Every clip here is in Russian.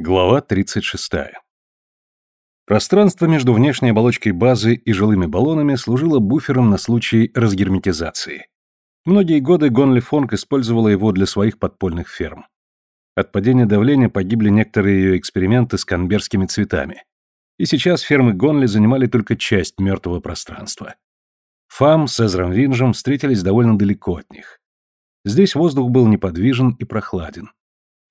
Глава 36. Пространство между внешней оболочкой базы и жилыми баллонами служило буфером на случай разгерметизации. Многие годы Гонли Фонг использовала его для своих подпольных ферм. От падения давления погибли некоторые ее эксперименты с канберскими цветами. И сейчас фермы Гонли занимали только часть мертвого пространства. Фам с Эзром Винжем встретились довольно далеко от них. Здесь воздух был неподвижен и прохладен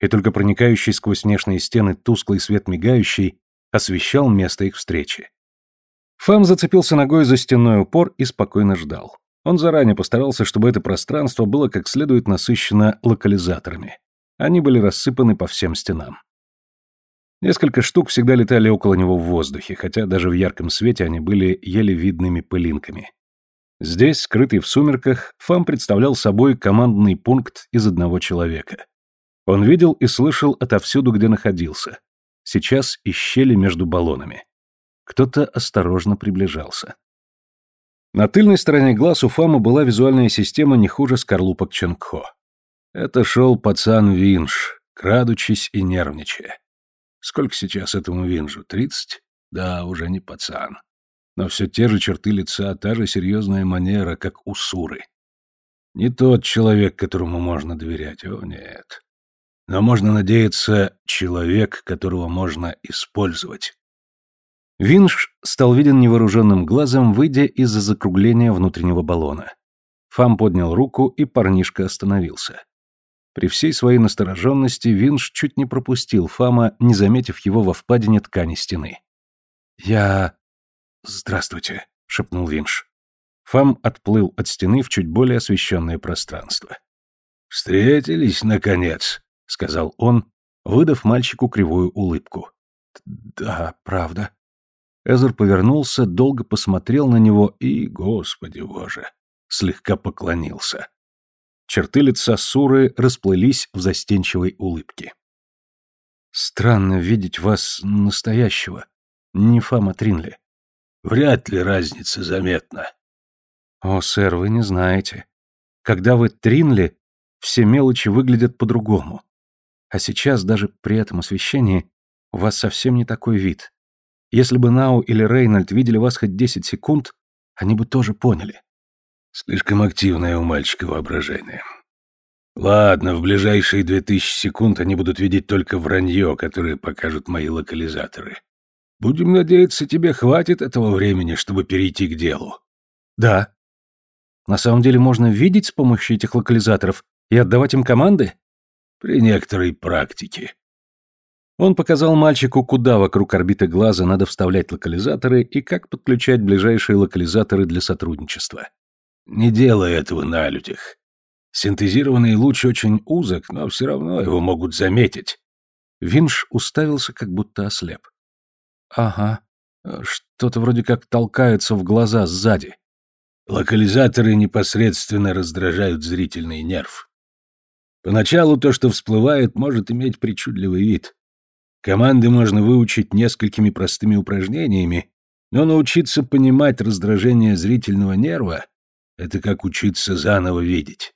и только проникающий сквозь внешние стены тусклый свет мигающий освещал место их встречи. Фам зацепился ногой за стенной упор и спокойно ждал. Он заранее постарался, чтобы это пространство было как следует насыщено локализаторами. Они были рассыпаны по всем стенам. Несколько штук всегда летали около него в воздухе, хотя даже в ярком свете они были еле видными пылинками. Здесь, скрытый в сумерках, Фам представлял собой командный пункт из одного человека. Он видел и слышал отовсюду, где находился. Сейчас из щели между баллонами. Кто-то осторожно приближался. На тыльной стороне глаз у Фама была визуальная система не хуже скорлупок Ченгхо. Это шел пацан Винш, крадучись и нервничая. Сколько сейчас этому Винжу? Тридцать? Да, уже не пацан. Но все те же черты лица, та же серьезная манера, как у Суры. Не тот человек, которому можно доверять, о нет. Но можно надеяться, человек, которого можно использовать. Винш стал виден невооруженным глазом, выйдя из-за закругления внутреннего баллона. Фам поднял руку, и парнишка остановился. При всей своей настороженности Винш чуть не пропустил Фама, не заметив его во впадине ткани стены. «Я... Здравствуйте», — шепнул Винш. Фам отплыл от стены в чуть более освещенное пространство. «Встретились, наконец», — сказал он, выдав мальчику кривую улыбку. «Да, правда». Эзер повернулся, долго посмотрел на него и, господи боже, слегка поклонился. Черты лица Суры расплылись в застенчивой улыбке. «Странно видеть вас настоящего, не Фама Тринли». «Вряд ли разница заметна». «О, сэр, вы не знаете. Когда вы Тринли, все мелочи выглядят по-другому. А сейчас, даже при этом освещении, у вас совсем не такой вид. Если бы Нау или Рейнольд видели вас хоть 10 секунд, они бы тоже поняли. Слишком активное у мальчика воображение. Ладно, в ближайшие 2000 секунд они будут видеть только вранье, которое покажут мои локализаторы. Будем надеяться, тебе хватит этого времени, чтобы перейти к делу. Да. На самом деле можно видеть с помощью этих локализаторов и отдавать им команды? При некоторой практике. Он показал мальчику, куда вокруг орбиты глаза надо вставлять локализаторы и как подключать ближайшие локализаторы для сотрудничества. Не делай этого на людях. Синтезированный луч очень узок, но все равно его могут заметить. Винш уставился, как будто ослеп. Ага, что-то вроде как толкается в глаза сзади. Локализаторы непосредственно раздражают зрительный нерв. Поначалу то, что всплывает, может иметь причудливый вид. Команды можно выучить несколькими простыми упражнениями, но научиться понимать раздражение зрительного нерва — это как учиться заново видеть.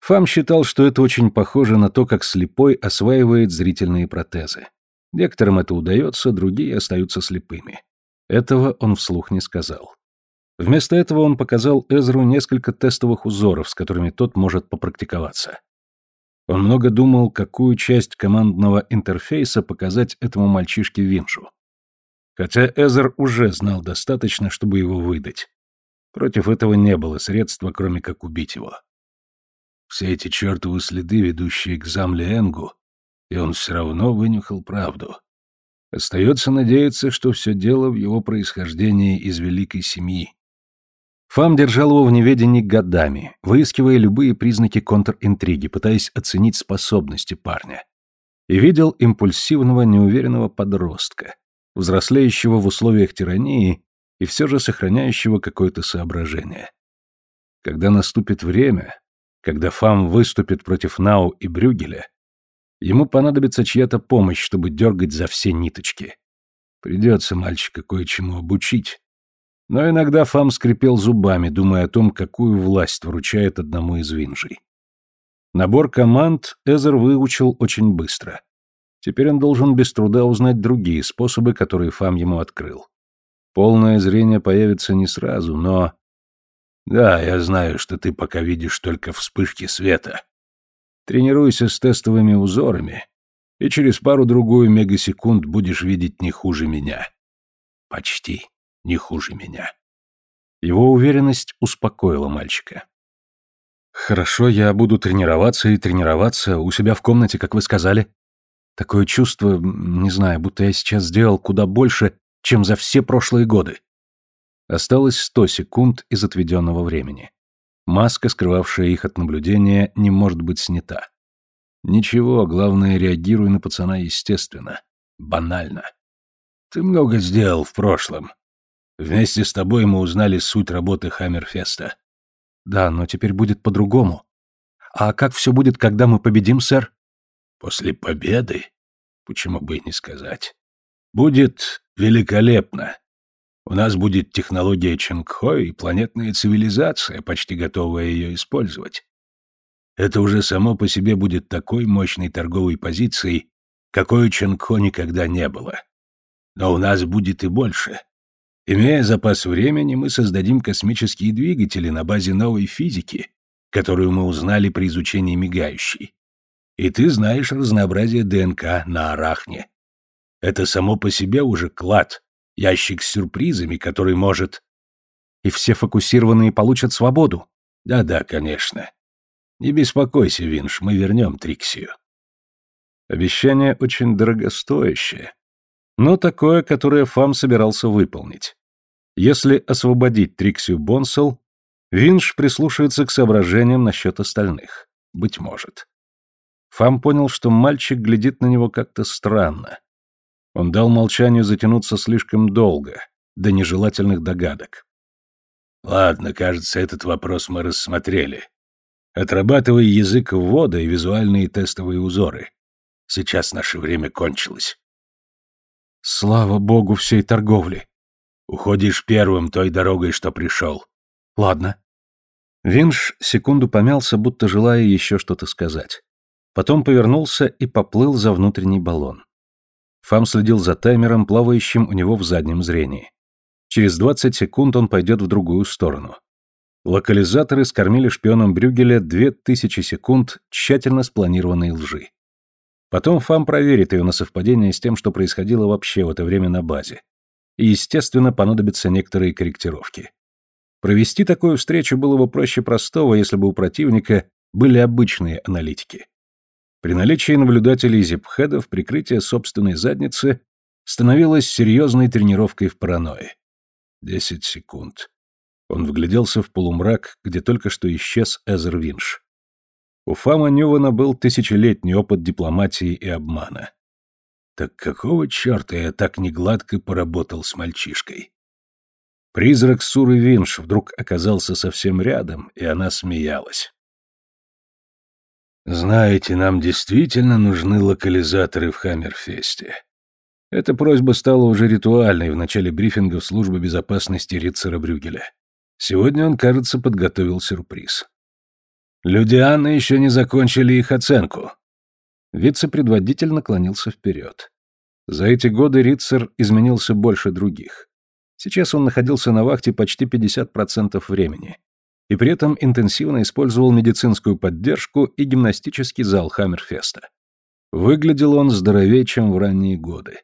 Фам считал, что это очень похоже на то, как слепой осваивает зрительные протезы. Некоторым это удается, другие остаются слепыми. Этого он вслух не сказал. Вместо этого он показал Эзру несколько тестовых узоров, с которыми тот может попрактиковаться. Он много думал, какую часть командного интерфейса показать этому мальчишке Виншу. Хотя Эзер уже знал достаточно, чтобы его выдать. Против этого не было средства, кроме как убить его. Все эти чертовы следы, ведущие к Замле Энгу, и он все равно вынюхал правду. Остается надеяться, что все дело в его происхождении из великой семьи. Фам держал его в неведении годами, выискивая любые признаки контринтриги, пытаясь оценить способности парня. И видел импульсивного, неуверенного подростка, взрослеющего в условиях тирании и все же сохраняющего какое-то соображение. Когда наступит время, когда Фам выступит против Нау и Брюгеля, ему понадобится чья-то помощь, чтобы дергать за все ниточки. Придется мальчика кое-чему обучить, но иногда Фам скрипел зубами, думая о том, какую власть вручает одному из винжей. Набор команд Эзер выучил очень быстро. Теперь он должен без труда узнать другие способы, которые Фам ему открыл. Полное зрение появится не сразу, но... Да, я знаю, что ты пока видишь только вспышки света. Тренируйся с тестовыми узорами, и через пару-другую мегасекунд будешь видеть не хуже меня. Почти не хуже меня. Его уверенность успокоила мальчика. «Хорошо, я буду тренироваться и тренироваться у себя в комнате, как вы сказали. Такое чувство, не знаю, будто я сейчас сделал куда больше, чем за все прошлые годы». Осталось сто секунд из отведенного времени. Маска, скрывавшая их от наблюдения, не может быть снята. Ничего, главное, реагируй на пацана естественно. Банально. Ты много сделал в прошлом. Вместе с тобой мы узнали суть работы Хаммерфеста. Да, но теперь будет по-другому. А как все будет, когда мы победим, сэр? После победы? Почему бы и не сказать. Будет великолепно. У нас будет технология Ченгхо и планетная цивилизация, почти готовая ее использовать. Это уже само по себе будет такой мощной торговой позицией, какой у Ченгхо никогда не было. Но у нас будет и больше. Имея запас времени, мы создадим космические двигатели на базе новой физики, которую мы узнали при изучении мигающей. И ты знаешь разнообразие ДНК на Арахне. Это само по себе уже клад, ящик с сюрпризами, который может... И все фокусированные получат свободу. Да-да, конечно. Не беспокойся, Винш, мы вернем Триксию. Обещание очень дорогостоящее, но такое, которое Фам собирался выполнить. Если освободить Триксию Бонсел, Винш прислушается к соображениям насчет остальных. Быть может. Фам понял, что мальчик глядит на него как-то странно. Он дал молчанию затянуться слишком долго, до нежелательных догадок. «Ладно, кажется, этот вопрос мы рассмотрели. Отрабатывай язык ввода и визуальные тестовые узоры. Сейчас наше время кончилось». «Слава богу всей торговли!» Уходишь первым той дорогой, что пришел. Ладно. Винш секунду помялся, будто желая еще что-то сказать. Потом повернулся и поплыл за внутренний баллон. Фам следил за таймером, плавающим у него в заднем зрении. Через 20 секунд он пойдет в другую сторону. Локализаторы скормили шпионам Брюгеля 2000 секунд тщательно спланированной лжи. Потом Фам проверит ее на совпадение с тем, что происходило вообще в это время на базе и, естественно, понадобятся некоторые корректировки. Провести такую встречу было бы проще простого, если бы у противника были обычные аналитики. При наличии наблюдателей зипхедов прикрытие собственной задницы становилось серьезной тренировкой в паранойи. Десять секунд. Он вгляделся в полумрак, где только что исчез Эзер Винш. У Фама Нювана был тысячелетний опыт дипломатии и обмана. Так какого черта я так негладко поработал с мальчишкой? Призрак Суры Винш вдруг оказался совсем рядом, и она смеялась. «Знаете, нам действительно нужны локализаторы в Хаммерфесте. Эта просьба стала уже ритуальной в начале брифинга в службы безопасности Рицера Брюгеля. Сегодня он, кажется, подготовил сюрприз. Люди Анны еще не закончили их оценку. Вице-предводитель наклонился вперед. За эти годы Ритцер изменился больше других. Сейчас он находился на вахте почти 50% времени. И при этом интенсивно использовал медицинскую поддержку и гимнастический зал Хаммерфеста. Выглядел он здоровее, чем в ранние годы.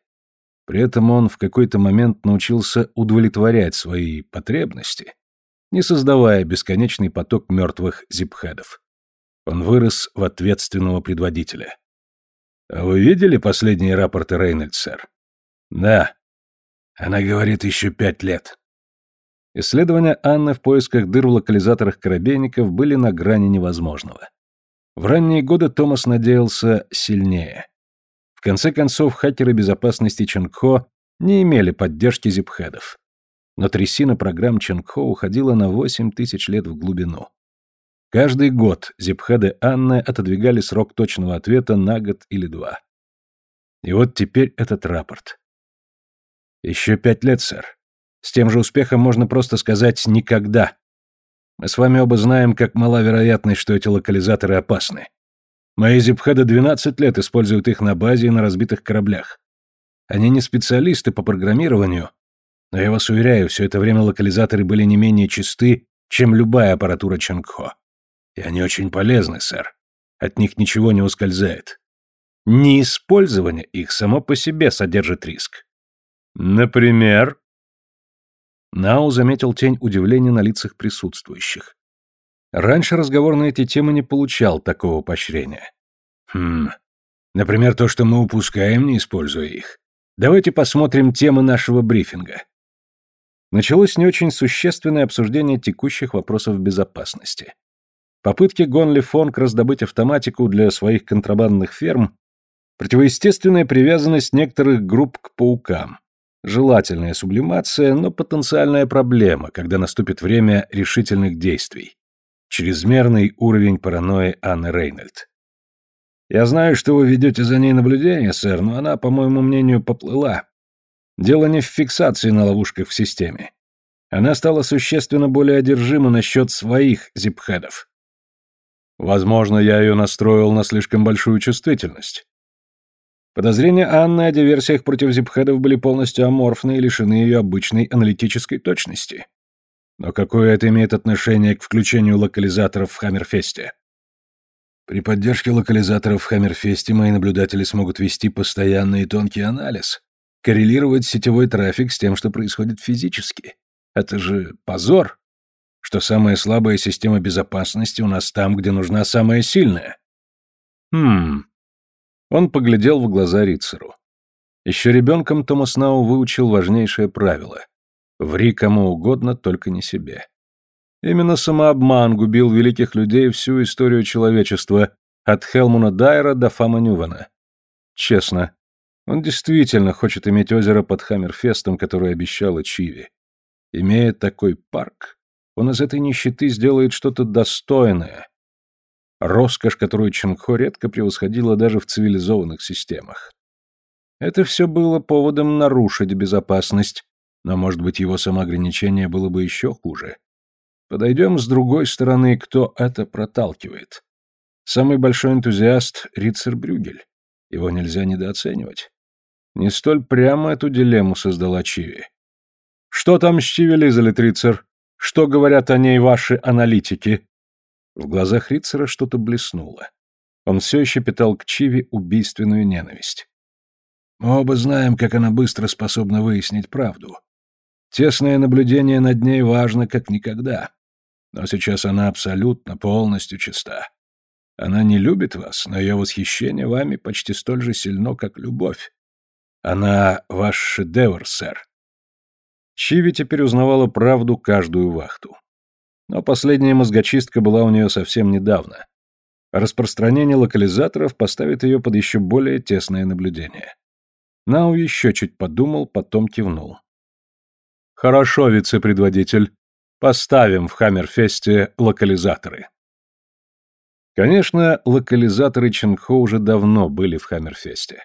При этом он в какой-то момент научился удовлетворять свои потребности, не создавая бесконечный поток мертвых зипхедов. Он вырос в ответственного предводителя. А вы видели последние рапорты Рейнольдс, сэр? Да. Она говорит, еще пять лет. Исследования Анны в поисках дыр в локализаторах корабейников были на грани невозможного. В ранние годы Томас надеялся сильнее. В конце концов, хакеры безопасности Ченгхо не имели поддержки зипхедов. Но трясина программ Ченгхо уходила на 8 тысяч лет в глубину. Каждый год Зипхеды Анны отодвигали срок точного ответа на год или два. И вот теперь этот рапорт. Еще пять лет, сэр. С тем же успехом можно просто сказать «никогда». Мы с вами оба знаем, как мала вероятность, что эти локализаторы опасны. Мои зипхеды 12 лет используют их на базе и на разбитых кораблях. Они не специалисты по программированию, но я вас уверяю, все это время локализаторы были не менее чисты, чем любая аппаратура Чангхо. И они очень полезны, сэр. От них ничего не ускользает. Неиспользование их само по себе содержит риск. Например? Нау заметил тень удивления на лицах присутствующих. Раньше разговор на эти темы не получал такого поощрения. Хм. Например, то, что мы упускаем, не используя их. Давайте посмотрим темы нашего брифинга. Началось не очень существенное обсуждение текущих вопросов безопасности. Попытки Гонли Фонг раздобыть автоматику для своих контрабандных ферм, противоестественная привязанность некоторых групп к паукам, желательная сублимация, но потенциальная проблема, когда наступит время решительных действий. Чрезмерный уровень паранойи Анны Рейнольд. Я знаю, что вы ведете за ней наблюдение, сэр, но она, по моему мнению, поплыла. Дело не в фиксации на ловушках в системе. Она стала существенно более одержима насчет своих зипхедов. Возможно, я ее настроил на слишком большую чувствительность. Подозрения Анны о диверсиях против зипхедов были полностью аморфны и лишены ее обычной аналитической точности. Но какое это имеет отношение к включению локализаторов в Хаммерфесте? При поддержке локализаторов в Хаммерфесте мои наблюдатели смогут вести постоянный и тонкий анализ, коррелировать сетевой трафик с тем, что происходит физически. Это же позор, что самая слабая система безопасности у нас там, где нужна самая сильная. Хм. Он поглядел в глаза Рицеру. Еще ребенком Томас Нау выучил важнейшее правило. Ври кому угодно, только не себе. Именно самообман губил великих людей всю историю человечества, от Хелмуна Дайера до Фама Нювана. Честно, он действительно хочет иметь озеро под Хаммерфестом, которое обещала Чиви. Имея такой парк, он из этой нищеты сделает что-то достойное. Роскошь, которую Чангхо редко превосходила даже в цивилизованных системах. Это все было поводом нарушить безопасность, но, может быть, его самоограничение было бы еще хуже. Подойдем с другой стороны, кто это проталкивает. Самый большой энтузиаст — Рицер Брюгель. Его нельзя недооценивать. Не столь прямо эту дилемму создала Чиви. «Что там с Чиви Лизалит, Рицер? Что говорят о ней ваши аналитики?» В глазах Рицера что-то блеснуло. Он все еще питал к Чиви убийственную ненависть. «Мы оба знаем, как она быстро способна выяснить правду. Тесное наблюдение над ней важно как никогда. Но сейчас она абсолютно, полностью чиста. Она не любит вас, но ее восхищение вами почти столь же сильно, как любовь. Она ваш шедевр, сэр. Чиви теперь узнавала правду каждую вахту. Но последняя мозгочистка была у нее совсем недавно. Распространение локализаторов поставит ее под еще более тесное наблюдение. Нау еще чуть подумал, потом кивнул. Хорошо, вице-предводитель. Поставим в Хаммерфесте локализаторы. Конечно, локализаторы Ченгхо уже давно были в Хаммерфесте.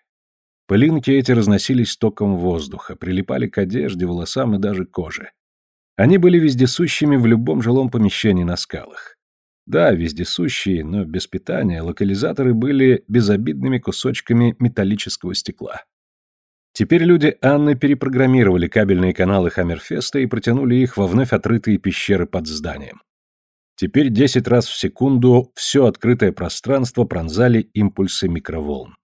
Пылинки эти разносились током воздуха, прилипали к одежде, волосам и даже коже. Они были вездесущими в любом жилом помещении на скалах. Да, вездесущие, но без питания локализаторы были безобидными кусочками металлического стекла. Теперь люди Анны перепрограммировали кабельные каналы Хаммерфеста и протянули их во вновь открытые пещеры под зданием. Теперь 10 раз в секунду все открытое пространство пронзали импульсы микроволн.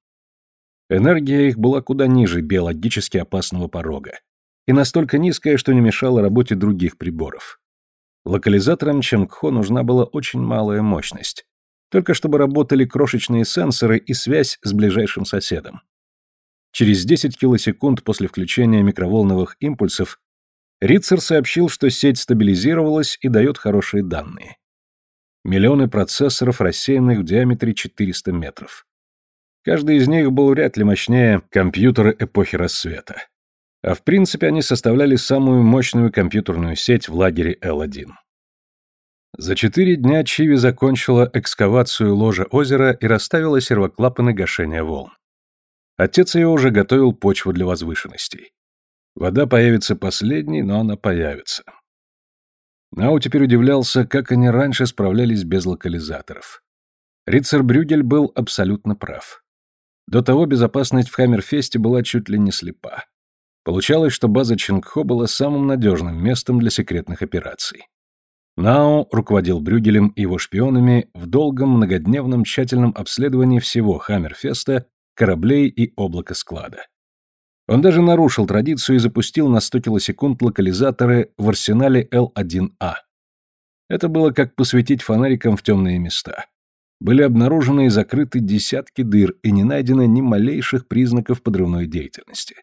Энергия их была куда ниже биологически опасного порога и настолько низкая, что не мешала работе других приборов. Локализаторам Ченгхо нужна была очень малая мощность, только чтобы работали крошечные сенсоры и связь с ближайшим соседом. Через 10 килосекунд после включения микроволновых импульсов Рицер сообщил, что сеть стабилизировалась и дает хорошие данные. Миллионы процессоров, рассеянных в диаметре 400 метров. Каждый из них был вряд ли мощнее компьютера эпохи рассвета. А в принципе они составляли самую мощную компьютерную сеть в лагере Л-1. За четыре дня Чиви закончила экскавацию ложа озера и расставила сервоклапаны гашения волн. Отец ее уже готовил почву для возвышенностей. Вода появится последней, но она появится. Нау теперь удивлялся, как они раньше справлялись без локализаторов. Рицер Брюгель был абсолютно прав. До того безопасность в Хаммерфесте была чуть ли не слепа. Получалось, что база Чингхо была самым надежным местом для секретных операций. Нао руководил Брюгелем и его шпионами в долгом многодневном тщательном обследовании всего Хаммерфеста, кораблей и облака склада. Он даже нарушил традицию и запустил на 100 килосекунд локализаторы в арсенале Л-1А. Это было как посветить фонариком в темные места. Были обнаружены и закрыты десятки дыр, и не найдено ни малейших признаков подрывной деятельности.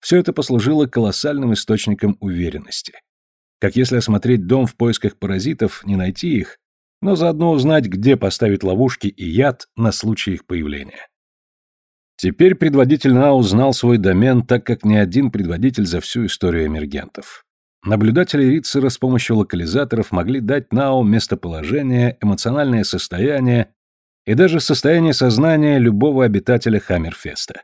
Все это послужило колоссальным источником уверенности. Как если осмотреть дом в поисках паразитов, не найти их, но заодно узнать, где поставить ловушки и яд на случай их появления. Теперь предводитель НАУ знал свой домен, так как ни один предводитель за всю историю эмергентов. Наблюдатели Ритцера с помощью локализаторов могли дать НАУ местоположение, эмоциональное состояние и даже состояние сознания любого обитателя Хаммерфеста.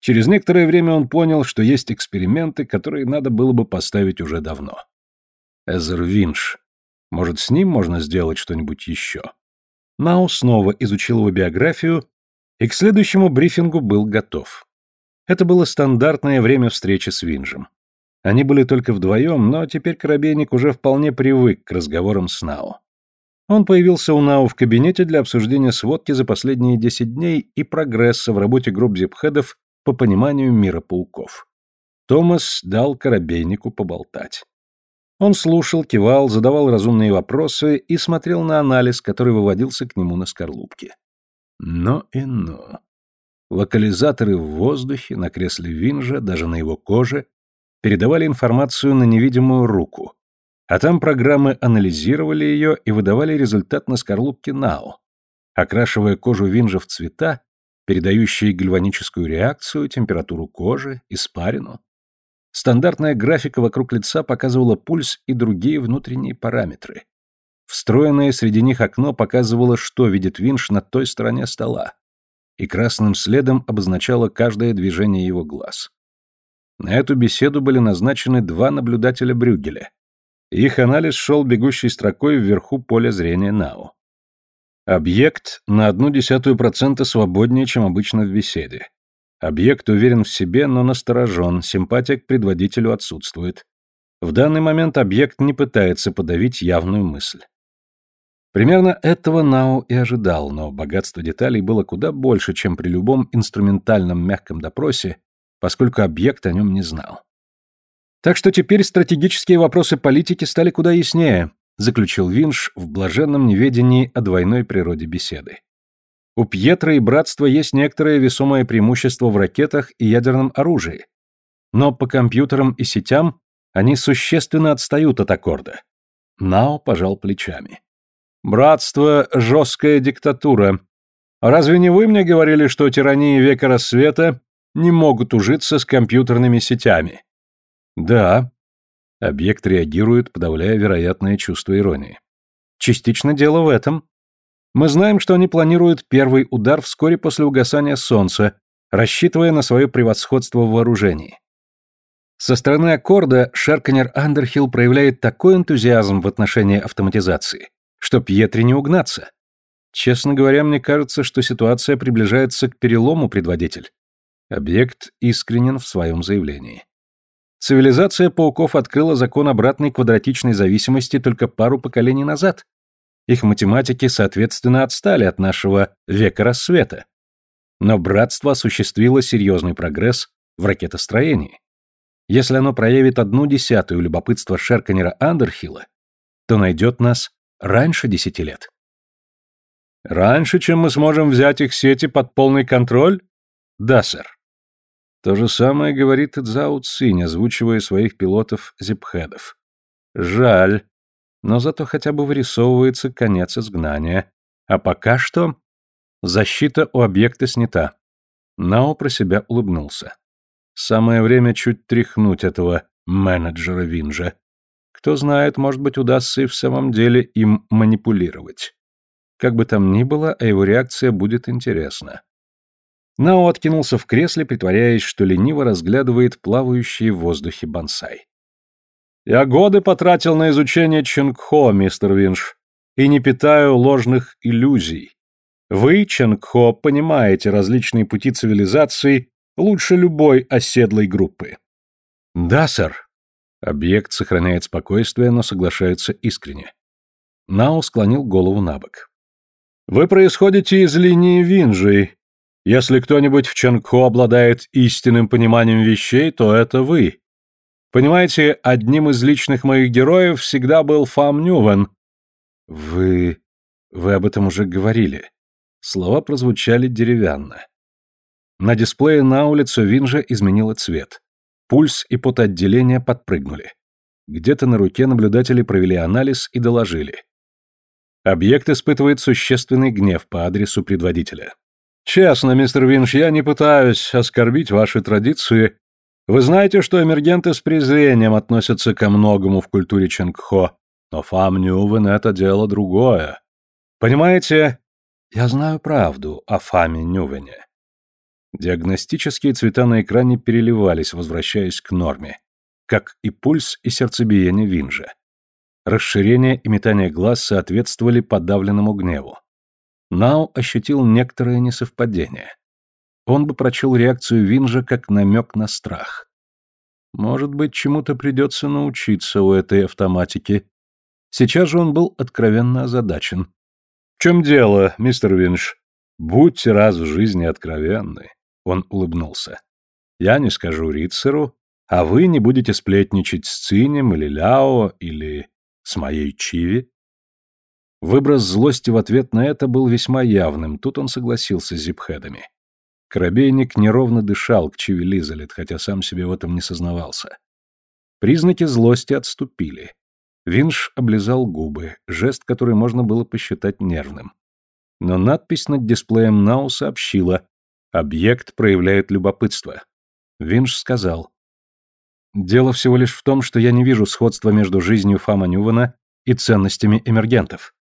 Через некоторое время он понял, что есть эксперименты, которые надо было бы поставить уже давно. Эзер Винш. Может, с ним можно сделать что-нибудь еще? Нау снова изучил его биографию и к следующему брифингу был готов. Это было стандартное время встречи с Винжем. Они были только вдвоем, но теперь Коробейник уже вполне привык к разговорам с Нао. Он появился у Нао в кабинете для обсуждения сводки за последние 10 дней и прогресса в работе групп зипхедов по пониманию мира пауков. Томас дал Коробейнику поболтать. Он слушал, кивал, задавал разумные вопросы и смотрел на анализ, который выводился к нему на скорлупке. Но и но. Локализаторы в воздухе, на кресле Винжа, даже на его коже, передавали информацию на невидимую руку, а там программы анализировали ее и выдавали результат на скорлупке НАО, окрашивая кожу Винжа в цвета, передающие гальваническую реакцию, температуру кожи, испарину. Стандартная графика вокруг лица показывала пульс и другие внутренние параметры. Встроенное среди них окно показывало, что видит Винш на той стороне стола, и красным следом обозначало каждое движение его глаз. На эту беседу были назначены два наблюдателя Брюгеля. Их анализ шел бегущей строкой вверху поля зрения Нау. Объект на одну десятую процента свободнее, чем обычно в беседе. Объект уверен в себе, но насторожен, симпатия к предводителю отсутствует. В данный момент объект не пытается подавить явную мысль. Примерно этого Нау и ожидал, но богатство деталей было куда больше, чем при любом инструментальном мягком допросе, поскольку объект о нем не знал. Так что теперь стратегические вопросы политики стали куда яснее, заключил Винш в блаженном неведении о двойной природе беседы. У Пьетро и Братства есть некоторое весомое преимущество в ракетах и ядерном оружии, но по компьютерам и сетям они существенно отстают от аккорда. Нао пожал плечами. Братство — жесткая диктатура. Разве не вы мне говорили, что тирании века рассвета не могут ужиться с компьютерными сетями? Да. Объект реагирует, подавляя вероятное чувство иронии. Частично дело в этом. Мы знаем, что они планируют первый удар вскоре после угасания солнца, рассчитывая на свое превосходство в вооружении. Со стороны аккорда Шерканер Андерхилл проявляет такой энтузиазм в отношении автоматизации, что Пьетри не угнаться. Честно говоря, мне кажется, что ситуация приближается к перелому, предводитель. Объект искренен в своем заявлении. Цивилизация пауков открыла закон обратной квадратичной зависимости только пару поколений назад. Их математики, соответственно, отстали от нашего века рассвета. Но братство осуществило серьезный прогресс в ракетостроении. Если оно проявит одну десятую любопытства Шерканера Андерхилла, то найдет нас Раньше десяти лет. Раньше, чем мы сможем взять их сети под полный контроль? Да, сэр. То же самое говорит и Цзао Цинь, озвучивая своих пилотов-зипхедов. Жаль, но зато хотя бы вырисовывается конец изгнания. А пока что защита у объекта снята. Нао про себя улыбнулся. Самое время чуть тряхнуть этого менеджера Винжа. Кто знает, может быть, удастся и в самом деле им манипулировать. Как бы там ни было, а его реакция будет интересна. Нао откинулся в кресле, притворяясь, что лениво разглядывает плавающие в воздухе бонсай. «Я годы потратил на изучение Чингхо, мистер Винш, и не питаю ложных иллюзий. Вы, Ченгхо, понимаете различные пути цивилизации лучше любой оседлой группы. Да, сэр. Объект сохраняет спокойствие, но соглашается искренне. Нао склонил голову на бок. Вы происходите из линии Винжей. Если кто-нибудь в Чангхо обладает истинным пониманием вещей, то это вы. Понимаете, одним из личных моих героев всегда был Фам Нювен. Вы... вы об этом уже говорили. Слова прозвучали деревянно. На дисплее на улице Винжа изменило цвет. Пульс и потоотделение подпрыгнули. Где-то на руке наблюдатели провели анализ и доложили. Объект испытывает существенный гнев по адресу предводителя. «Честно, мистер Винш, я не пытаюсь оскорбить ваши традиции. Вы знаете, что эмергенты с презрением относятся ко многому в культуре Ченгхо, но Фам Нювен — это дело другое. Понимаете, я знаю правду о Фаме Нювене. Диагностические цвета на экране переливались, возвращаясь к норме, как и пульс и сердцебиение Винжа. Расширение и метание глаз соответствовали подавленному гневу. Нау ощутил некоторое несовпадение. Он бы прочел реакцию Винжа как намек на страх. Может быть, чему-то придется научиться у этой автоматики. Сейчас же он был откровенно озадачен. «В чем дело, мистер Винж? Будьте раз в жизни откровенны. Он улыбнулся. «Я не скажу Рицеру, а вы не будете сплетничать с Цинем или Ляо или с моей Чиви?» Выброс злости в ответ на это был весьма явным, тут он согласился с зипхедами. Коробейник неровно дышал к Чиви Лизалет, хотя сам себе в этом не сознавался. Признаки злости отступили. Винш облизал губы, жест, который можно было посчитать нервным. Но надпись над дисплеем Нау сообщила, Объект проявляет любопытство. Винш сказал. Дело всего лишь в том, что я не вижу сходства между жизнью Фама Нювана и ценностями эмергентов.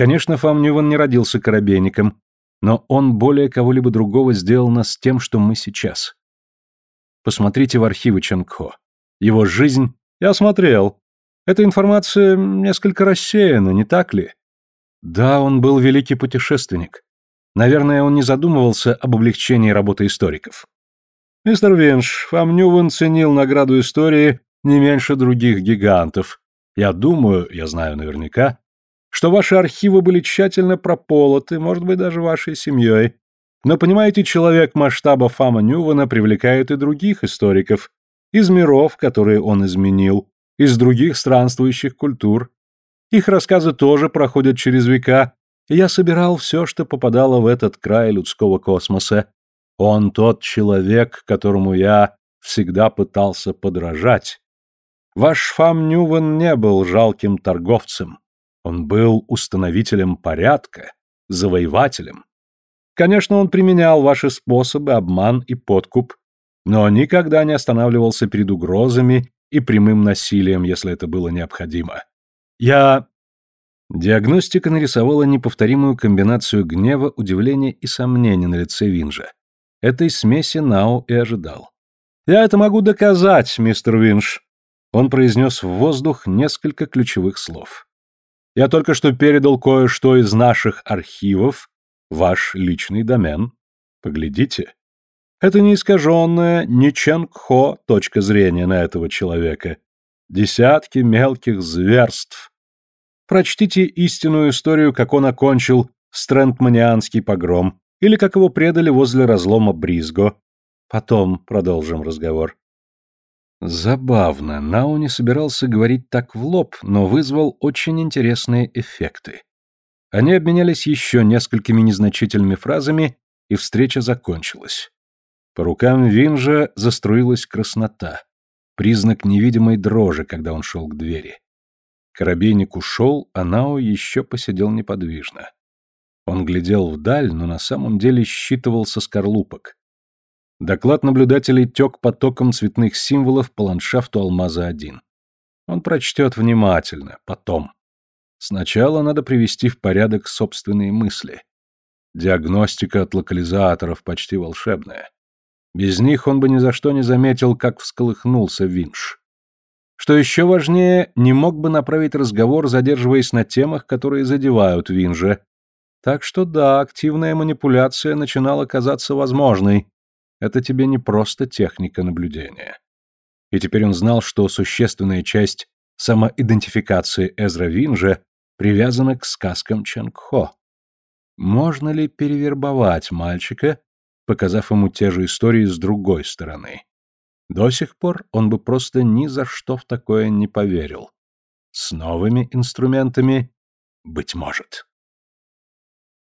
Конечно, Фам Нюван не родился корабейником, но он более кого-либо другого сделал нас тем, что мы сейчас. Посмотрите в архивы Чангхо. Его жизнь... Я смотрел. Эта информация несколько рассеяна, не так ли? Да, он был великий путешественник. Наверное, он не задумывался об облегчении работы историков. Мистер Винш, вам Ньюван ценил награду истории не меньше других гигантов. Я думаю, я знаю наверняка, что ваши архивы были тщательно прополоты, может быть, даже вашей семьей. Но, понимаете, человек масштаба Фама Ньювана привлекает и других историков, из миров, которые он изменил, из других странствующих культур. Их рассказы тоже проходят через века, я собирал все, что попадало в этот край людского космоса. Он тот человек, которому я всегда пытался подражать. Ваш Фам Нюван не был жалким торговцем. Он был установителем порядка, завоевателем. Конечно, он применял ваши способы, обман и подкуп, но никогда не останавливался перед угрозами и прямым насилием, если это было необходимо. Я Диагностика нарисовала неповторимую комбинацию гнева, удивления и сомнений на лице Винжа. Этой смеси Нао и ожидал. «Я это могу доказать, мистер Винж!» Он произнес в воздух несколько ключевых слов. «Я только что передал кое-что из наших архивов, ваш личный домен. Поглядите. Это не искаженная, не Чанг-Хо точка зрения на этого человека. Десятки мелких зверств, Прочтите истинную историю, как он окончил Стрэндманианский погром, или как его предали возле разлома Бризго. Потом продолжим разговор. Забавно, Нау не собирался говорить так в лоб, но вызвал очень интересные эффекты. Они обменялись еще несколькими незначительными фразами, и встреча закончилась. По рукам Винжа заструилась краснота, признак невидимой дрожи, когда он шел к двери. Коробейник ушел, а Нао еще посидел неподвижно. Он глядел вдаль, но на самом деле считывал со скорлупок. Доклад наблюдателей тек потоком цветных символов по ландшафту Алмаза-1. Он прочтет внимательно, потом. Сначала надо привести в порядок собственные мысли. Диагностика от локализаторов почти волшебная. Без них он бы ни за что не заметил, как всколыхнулся Винш. Что еще важнее, не мог бы направить разговор, задерживаясь на темах, которые задевают Винжа. Так что да, активная манипуляция начинала казаться возможной. Это тебе не просто техника наблюдения. И теперь он знал, что существенная часть самоидентификации Эзра Винжа привязана к сказкам Чангхо. Можно ли перевербовать мальчика, показав ему те же истории с другой стороны? До сих пор он бы просто ни за что в такое не поверил. С новыми инструментами, быть может.